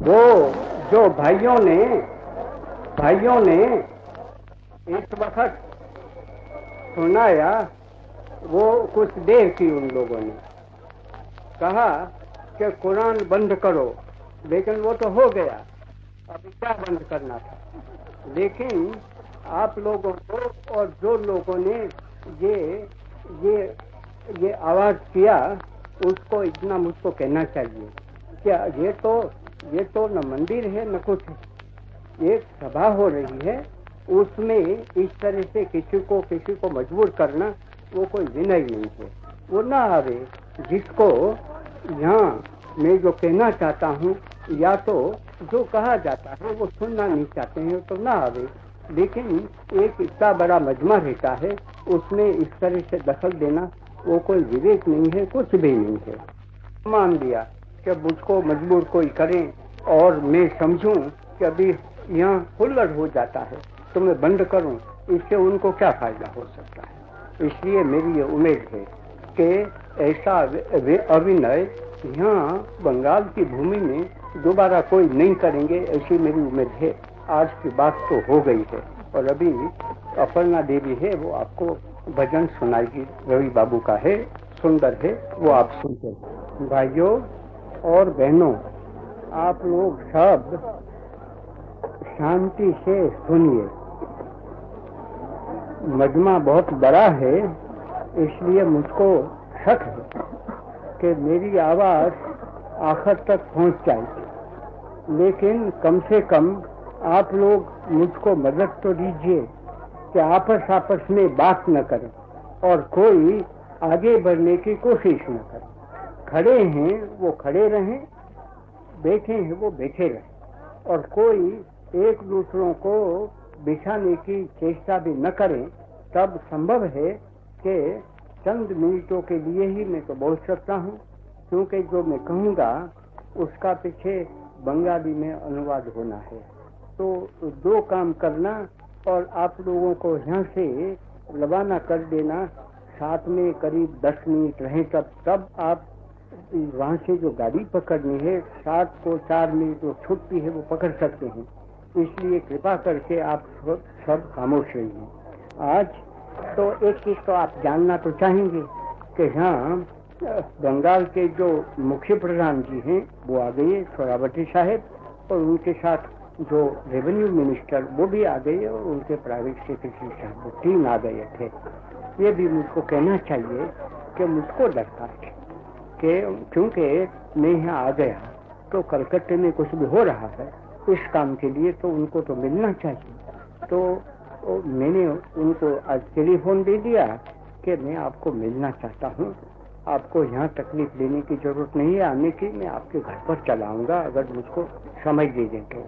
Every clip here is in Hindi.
वो जो भाइयों ने भाइयों ने इस वक्त सुनाया वो कुछ देर की उन लोगों ने। कहा कि कुरान बंद करो, लेकिन वो तो हो गया। अब क्या बंद करना था? लेकिन आप लोगों को और जो लोगों ने ये ये ये आवाज़ किया, उसको इतना मुझको कहना चाहिए। क्या ये तो ये तो न मंदिर है, न कुछ एक सभा हो रही है, उसमें इस तरह से किसी को किसी को मजबूर करना वो कोई विनय नहीं है। वो ना आवे, जिसको यहाँ मैं जो कहना चाहता हूँ, या तो जो कहा जाता है, वो सुनना नहीं चाहते हैं तो ना आवे। लेकिन एक इतना बड़ा मजमा रहता है, उसमें इस तरह से दखल देना वो कोई विवेक नहीं है, कुछ भी नहीं है। मान लिया कि मुझको मजबूर कोई करे और मैं समझूं कि अभी यहाँ हुल्लड़ हो जाता है तो मैं बंद करूँ, इससे उनको क्या फ़ायदा हो सकता है? इसलिए मेरी ये उम्मीद है कि ऐसा अभिनय यहाँ बंगाल की भूमि में दोबारा कोई नहीं करेंगे, ऐसी मेरी उम्मीद है। आज की बात तो हो गई है और अभी अपर्णा देवी है, वो आपको भजन सुनाएगी। रवि बाबू का है, सुंदर है, वो आप सुनते हैं। भाइयों और बहनों, आप लोग सब शांति से सुनिए। मजमा बहुत बड़ा है, इसलिए मुझको शक है कि मेरी आवाज़ आखिर तक पहुँच जाएगी। लेकिन कम से कम आप लोग मुझको मदद तो दीजिए कि आपस आपस में बात न करें और कोई आगे बढ़ने की कोशिश न करें। खड़े हैं, वो खड़े रहें, बैठे हैं, वो बैठे रहें। और कोई एक दूसरों को बिछाने की चेष्टा भी न करें, तब संभव है कि चंद मिनटों के लिए ही मैं तो बोल सकता हूँ, क्योंकि जो मैं कहूँगा, उसका पीछे बंगाली में अनुवाद होना है। तो दो काम करना और आप लोगों को यहाँ से रवाना कर देना, साथ में करीब दस मिनट रहे तब तब आप वहाँ से जो गाड़ी पकड़नी है, सात को चार मिनट जो छुट्टी है, वो पकड़ सकते हैं। इसलिए कृपा करके आप सब खामोश रहिए। आज तो एक चीज़ तो आप जानना तो चाहेंगे कि हाँ बंगाल के जो मुख्य प्रधान जी हैं, वो आ गए सोरावटी साहेब, और उनके साथ जो रेवेन्यू मिनिस्टर वो भी आ गए और उनके प्राइवेट सेक्रेटरी साहब, वो तीन आ गए थे। ये भी मुझको कहना चाहिए कि मुझको लगता है कि, क्योंकि मैं यहाँ आ गया तो कलकत्ते में कुछ भी हो रहा है, इस काम के लिए तो उनको तो मिलना चाहिए। तो मैंने उनको आज टेलीफोन दे दिया कि मैं आपको मिलना चाहता हूँ। आपको यहाँ तकलीफ़ लेने की ज़रूरत नहीं है, आने की मैं आपके घर पर चलाऊँगा, अगर मुझको समझ दे दें तो।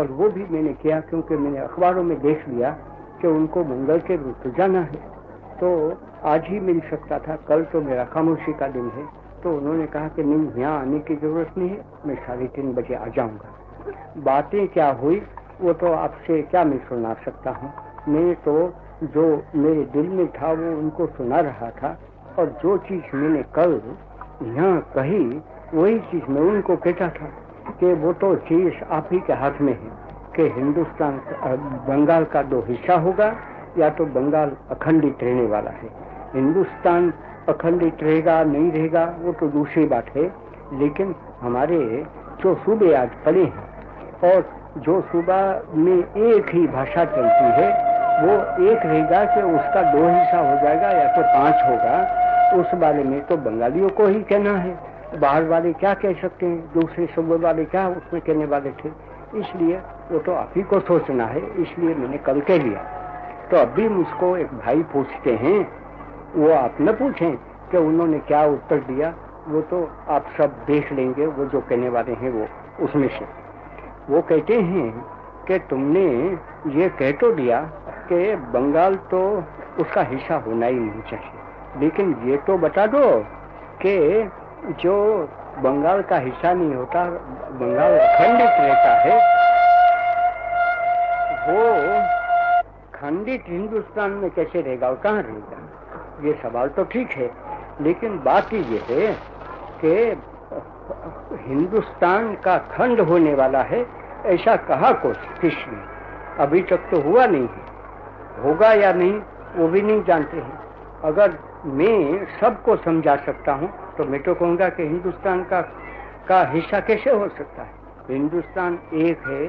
और वो भी मैंने किया, क्योंकि मैंने अखबारों में देख लिया कि उनको मंगल के रूप जाना है। तो आज ही मिल सकता था, कल तो मेरा खामोशी का दिन है। तो उन्होंने कहा कि नहीं, यहाँ आने की ज़रूरत नहीं है, मैं साढ़े तीन बजे आ जाऊँगा। बातें क्या हुई, वो तो आपसे क्या मैं सुना सकता हूँ? मैं तो जो मेरे दिल में था, वो उनको सुना रहा था, और जो चीज़ मैंने कल यहाँ कही, वही चीज़ मैं उनको कहता था कि वो तो चीज़ आप ही के हाथ में है, कि हिंदुस्तान बंगाल का दो हिस्सा होगा, या तो बंगाल अखंडित रहने वाला है। हिंदुस्तान अखंडित रहेगा, नहीं रहेगा, वो तो दूसरी बात है। लेकिन हमारे जो सूबे आज पड़े हैं और जो सूबा में एक ही भाषा चलती है, वो एक रहेगा कि उसका दो हिस्सा हो जाएगा या तो पाँच होगा, उस बारे में तो बंगालियों को ही कहना है। बाहर वाले क्या कह सकते हैं? दूसरे सूबे वाले क्या उसमें कहने वाले थे? इसलिए वो तो आप ही को सोचना है, इसलिए मैंने कल कह लिया तो अभी मुझको एक भाई पूछते हैं वो आप न पूछें कि उन्होंने क्या उत्तर दिया। वो तो आप सब देख लेंगे, वो जो कहने वाले हैं वो उसमें से। वो कहते हैं कि तुमने ये कह तो दिया कि बंगाल तो उसका हिस्सा होना ही नहीं चाहिए। लेकिन ये तो बता दो कि जो बंगाल का हिस्सा नहीं होता, बंगाल अखंडित रहता है, वो खंडित हिंदुस्तान में कैसे रहेगा और कहाँ रहेगा? ये सवाल तो ठीक है, लेकिन बात ये है कि हिंदुस्तान का खंड होने वाला है, ऐसा कहा कुछ किसने अभी तक तो हुआ नहीं है। होगा या नहीं, वो भी नहीं जानते हैं। अगर मैं सबको समझा सकता हूँ तो मैं तो कहूँगा कि हिंदुस्तान का का हिस्सा कैसे हो सकता है? हिंदुस्तान एक है,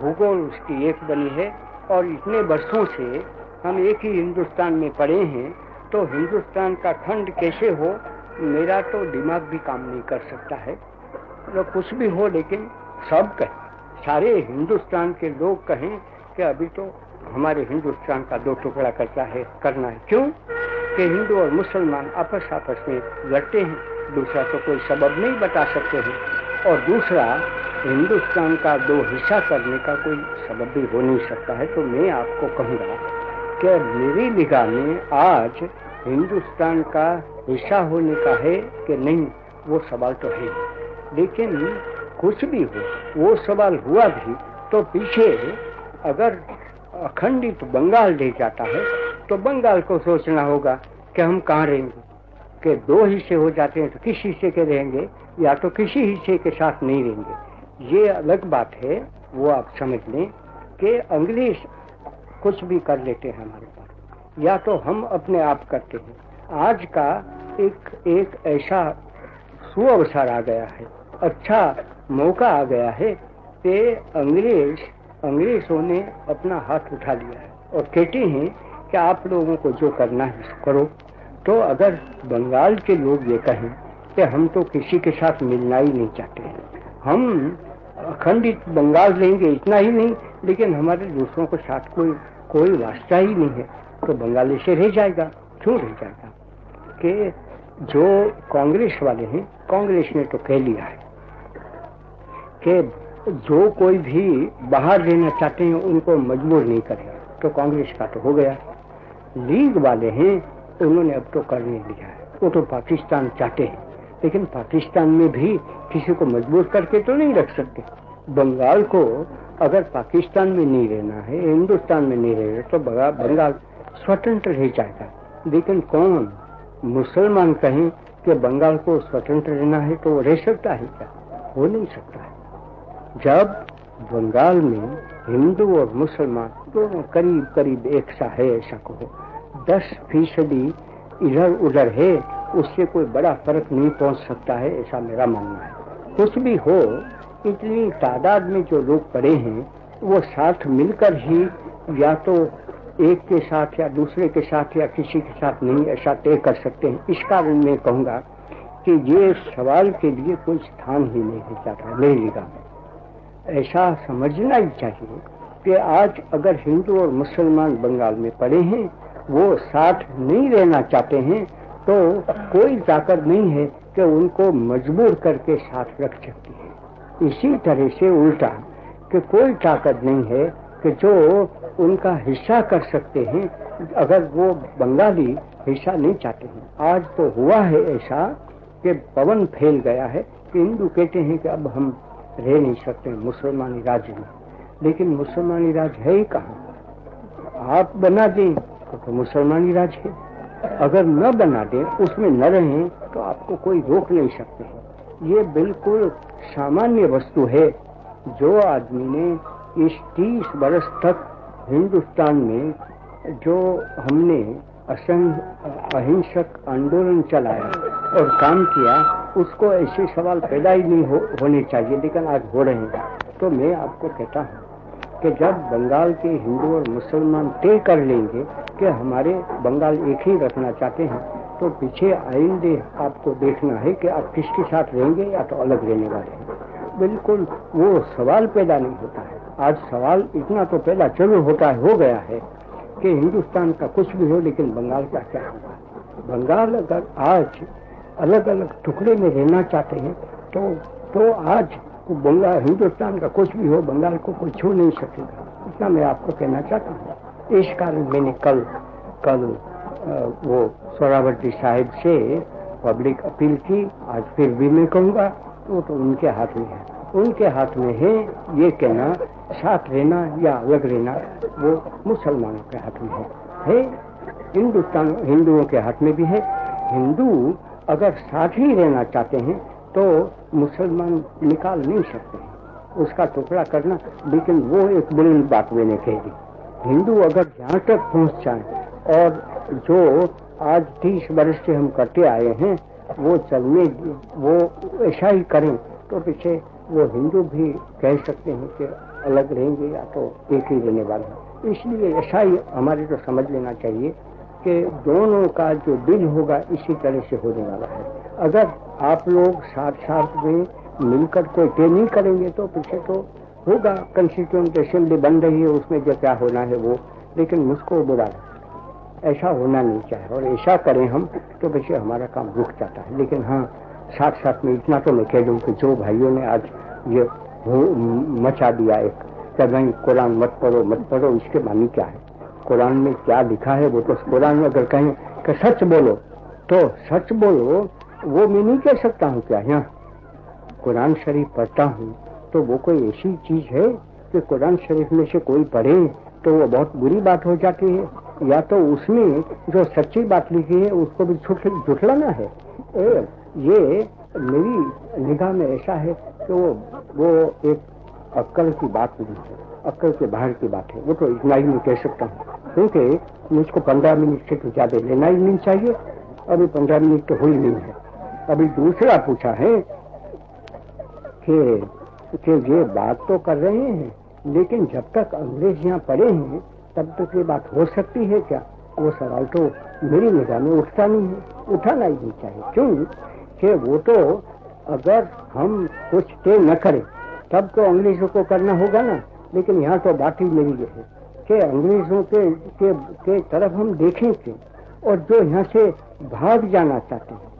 भूगोल उसकी एक बनी है, और इतने वर्षों से हम एक ही हिंदुस्तान में पड़े हैं तो हिंदुस्तान का खंड कैसे हो, मेरा तो दिमाग भी काम नहीं कर सकता है। तो कुछ भी हो, लेकिन सब कहें। सारे हिंदुस्तान के लोग कहें कि अभी तो हमारे हिंदुस्तान का दो टुकड़ा करता है, करना है। क्यों? कि हिंदू और मुसलमान आपस आपस में लड़ते हैं। दूसरा तो कोई सबब नहीं बता सकते हैं। और दूसरा, हिंदुस्तान का दो हिस्सा करने का कोई सबब भी हो नहीं सकता है तो मैं आपको कहूँगा कि मेरी निगाह में आज हिंदुस्तान का हिस्सा होने का है कि नहीं, वो सवाल तो है। लेकिन कुछ भी हो, वो सवाल हुआ भी तो पीछे अगर अखंडित बंगाल ले जाता है तो बंगाल को सोचना होगा कि हम कहाँ रहेंगे। कि दो हिस्से हो जाते हैं तो किस हिस्से के रहेंगे, या तो किसी हिस्से के साथ नहीं रहेंगे। ये अलग बात है, वो आप समझ लें कि अंग्रेज़ कुछ भी कर लेते हैं हमारे पास। या तो हम अपने आप करते हैं। आज का एक एक ऐसा सुअवसर आ गया है। अच्छा मौका आ गया है कि अंग्रेज़, अंग्रेज़ों ने अपना हाथ उठा लिया है और कहते हैं कि आप लोगों को जो करना है करो। तो अगर बंगाल के लोग ये कहें कि हम तो किसी के साथ मिलना ही नहीं चाहते हैं। हम अखंडित बंगाल लेंगे इतना ही नहीं, लेकिन हमारे दूसरों के साथ कोई कोई वास्ता ही नहीं है तो बंगाली से रह जाएगा, क्यों रह जाएगा? कि जो कांग्रेस वाले हैं, कांग्रेस ने तो कह लिया है कि जो कोई भी बाहर रहना चाहते हैं, उनको मजबूर नहीं करें तो कांग्रेस का तो हो गया। लीग वाले हैं, उन्होंने अब तो करने लिया है। वो तो पाकिस्तान चाहते हैं, लेकिन पाकिस्तान में भी किसी को मजबूर करके तो नहीं रख सकते। बंगाल को अगर पाकिस्तान में नहीं रहना है, हिंदुस्तान में नहीं रहना तो बंगाल स्वतंत्र रह जाएगा। लेकिन कौन मुसलमान कहें कि बंगाल को स्वतंत्र रहना है तो रह सकता है क्या? हो नहीं सकता है। जब बंगाल में हिंदू और मुसलमान दोनों करीब करीब एक सा है, ऐसा कहो, दस फ़ीसदी इधर उधर है, उससे कोई बड़ा फ़र्क नहीं पहुँच सकता है, ऐसा मेरा मानना है। कुछ भी हो इतनी तादाद में जो लोग पड़े हैं, वो साथ मिलकर ही या तो एक के साथ या दूसरे के साथ या किसी के साथ नहीं ऐसा तय कर सकते हैं। इस कारण मैं कहूँगा कि ये सवाल के लिए कोई स्थान ही नहीं रह जाता मेरी निगाह में ऐसा समझना ही चाहिए कि आज अगर हिंदू और मुसलमान बंगाल में पड़े हैं, वो साथ नहीं रहना चाहते हैं तो कोई ताकत नहीं है कि उनको मजबूर करके साथ रख सकती है। इसी तरह से उल्टा कि कोई ताकत नहीं है कि जो उनका हिस्सा कर सकते हैं अगर वो बंगाली हिस्सा नहीं चाहते हैं। आज तो हुआ है ऐसा कि पवन फैल गया है कि हिंदू कहते हैं कि अब हम रह नहीं सकते मुसलमानी राज्य में। लेकिन मुसलमानी राज है ही कहा? आप बना दें तो, तो मुसलमानी राज है। अगर न बना दें उसमें न रहें तो आपको कोई रोक नहीं सकते ये बिल्कुल सामान्य वस्तु है जो आदमी ने इस तीस वर्ष तक हिंदुस्तान में जो हमने असंग अहिंसक आंदोलन चलाया और काम किया उसको ऐसे सवाल पैदा ही नहीं हो, होने चाहिए लेकिन आज हो रहे हैं। तो मैं आपको कहता हूँ कि जब बंगाल के हिंदू और मुसलमान तय कर लेंगे कि हमारे बंगाल एक ही रखना चाहते हैं तो पीछे आइंदे आपको देखना है कि आप किसके साथ रहेंगे या तो अलग रहने वाले हैं। बिल्कुल वो सवाल पैदा नहीं होता है। आज सवाल इतना तो पैदा चलो होता है, हो गया है कि हिंदुस्तान का कुछ भी हो, लेकिन बंगाल का क्या होगा? बंगाल अगर आज अलग अलग टुकड़े में रहना चाहते हैं तो तो आज बंगाल हिंदुस्तान का कुछ भी हो, बंगाल को कोई छू नहीं सकेगा। इतना मैं आपको कहना चाहता हूँ। इस कारण मैंने कल कल वो सोरावर्ती साहिब से पब्लिक अपील की, आज फिर भी मैं कहूँगा, वो तो उनके हाथ में है। उनके हाथ में है ये कहना, साथ रहना या अलग रहना, वो मुसलमानों के हाथ में है। है, हिंदुस्तान, हिंदुओं के हाथ में भी है। हिंदू अगर साथ ही रहना चाहते हैं तो मुसलमान निकाल नहीं सकते उसका टुकड़ा करना, लेकिन वो एक बुरी बात मैंने कह दी। हिंदू अगर यहाँ तक पहुँच जाए और जो आज तीस वर्ष से हम करते आए हैं, वो चलने, वो ऐसा ही करें तो पीछे वो हिंदू भी कह सकते हैं कि अलग रहेंगे या तो एक ही रहने वाले इसलिए ऐसा ही हमारे तो समझ लेना चाहिए कि दोनों का जो दिल होगा, इसी तरह से होने वाला है। अगर आप लोग साथ साथ में मिलकर कोई तय नहीं करेंगे तो पीछे तो होगा कंस्टिट्यूंट असेंबली बन रही है, उसमें जो क्या होना है वो, लेकिन मुझको बुरा ऐसा होना नहीं चाहिए। और ऐसा करें हम तो वैसे हमारा काम रुक जाता है। लेकिन हाँ साथ साथ में इतना तो मैं कह दूँ कि जो भाइयों ने आज ये मचा दिया एक कि भाई कुरान मत पढ़ो मत पढ़ो, इसके मानी क्या है? कुरान में क्या लिखा है वो तो कुरान में अगर कहें कि सच बोलो तो सच बोलो, वो मैं नहीं कह सकता हूँ क्या? यहाँ कुरान शरीफ पढ़ता हूँ तो वो कोई ऐसी चीज़ है कि कुरान शरीफ में से कोई पढ़े तो वो बहुत बुरी बात हो जाती है। या तो उसने जो सच्ची बात लिखी है उसको भी झुठलाना है? ए, ये मेरी निगाह में ऐसा है कि वो वो एक अक्ल की बात नहीं है अक्ल के बाहर की बात है। वो तो इतना ही मैं कह सकता हूँ क्योंकि मुझको पंद्रह मिनट से तो ज़्यादा लेना ही नहीं चाहिए अभी पंद्रह मिनट तो हुई नहीं है। अभी दूसरा पूछा है कि कि ये बात तो कर रहे हैं लेकिन जब तक अंग्रेज़ यहाँ पड़े हैं तब तक ये बात हो सकती है क्या? वो सवाल तो मेरी निगाह में उठता नहीं है। उठाना ही नहीं चाहिए क्यों? कि वो तो अगर हम कुछ तय न करें तब तो अंग्रेज़ों को करना होगा ना। लेकिन यहाँ तो बात ही मेरी ये है कि अंग्रेज़ों के, के के तरफ़ हम देखें क्यों और जो यहाँ से भाग जाना चाहते हैं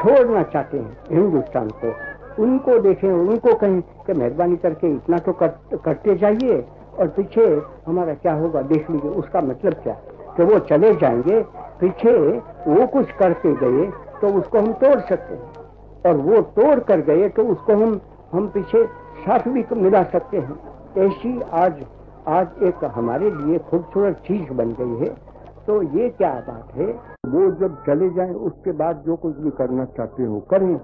छोड़ना चाहते हैं हिंदुस्तान को उनको देखें उनको कहें कि मेहरबानी करके इतना तो कर, करते जाइए। और पीछे हमारा क्या होगा, देख लीजिए, उसका मतलब क्या? कि वो चले जाएँगे, पीछे वो कुछ करके गए तो उसको हम तोड़ सकते हैं। और वो तोड़ कर गए तो उसको हम हम पीछे साथ भी मिला सकते हैं। ऐसी आज आज एक हमारे लिए खूबसूरत चीज़ बन गई है। तो ये क्या बात है? वो जब चले जाए, उसके बाद जो कुछ भी करना चाहते हो, करें।